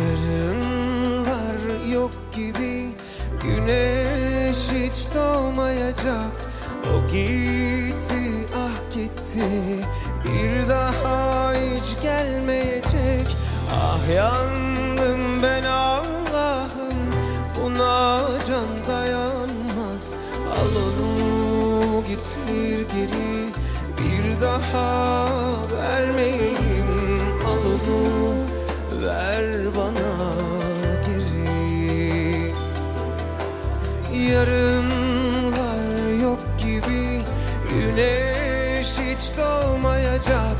Yarınlar yok gibi Güneş hiç doğmayacak. O gitti ah gitti Bir daha hiç gelmeyecek. Ah yandım ben Allah'ım Buna can dayanmaz. Al onu getir geri Bir daha verme Güneş hiç doğmayacak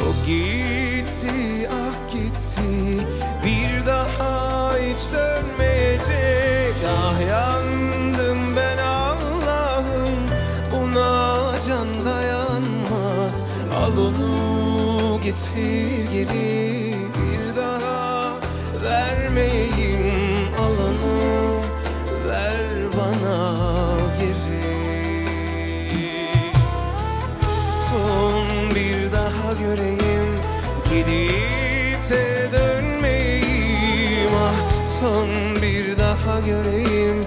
O gitti ah gitti. Bir daha hiç dönmeyecek. Ah yandım ben Allah'ım. Buna can dayanmaz. Al onu getir geri. Bir daha vermeyeyim son bir daha göreyim.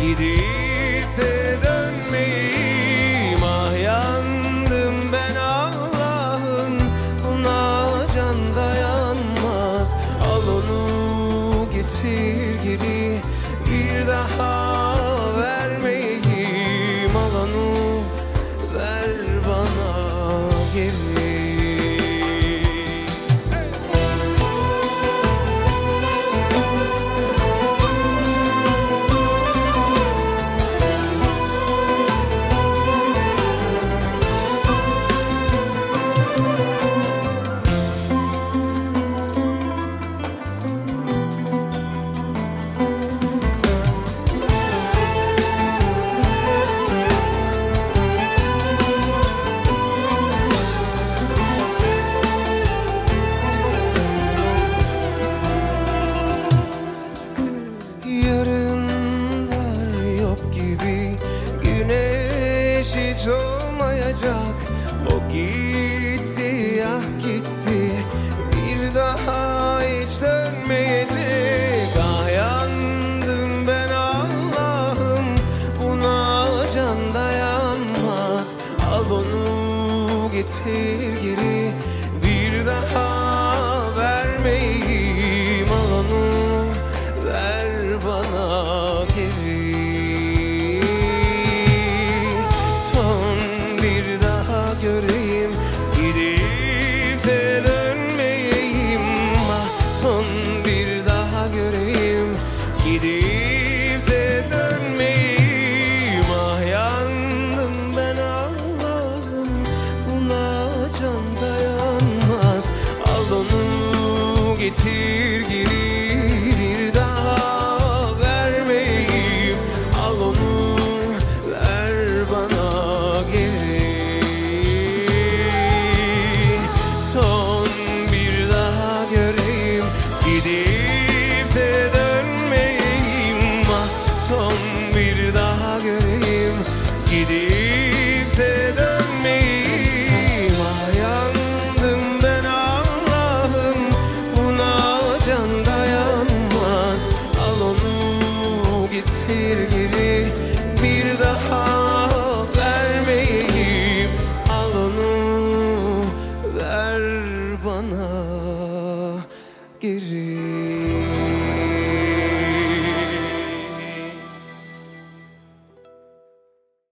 Gidip de dönmeyeyim. Ah yandım ben Allah'ım. Buna can dayanmaz. Al onu getir geri Bir daha olmayacak. O gitti ah gitti. Bir daha hiç dönmeyecek. Ah yandım ben Allah'ım. Buna can dayanmaz. Al onu getir geri. Bir daha onu getir geri gözleri bir daha vermeyeyim. Al onu ver bana geri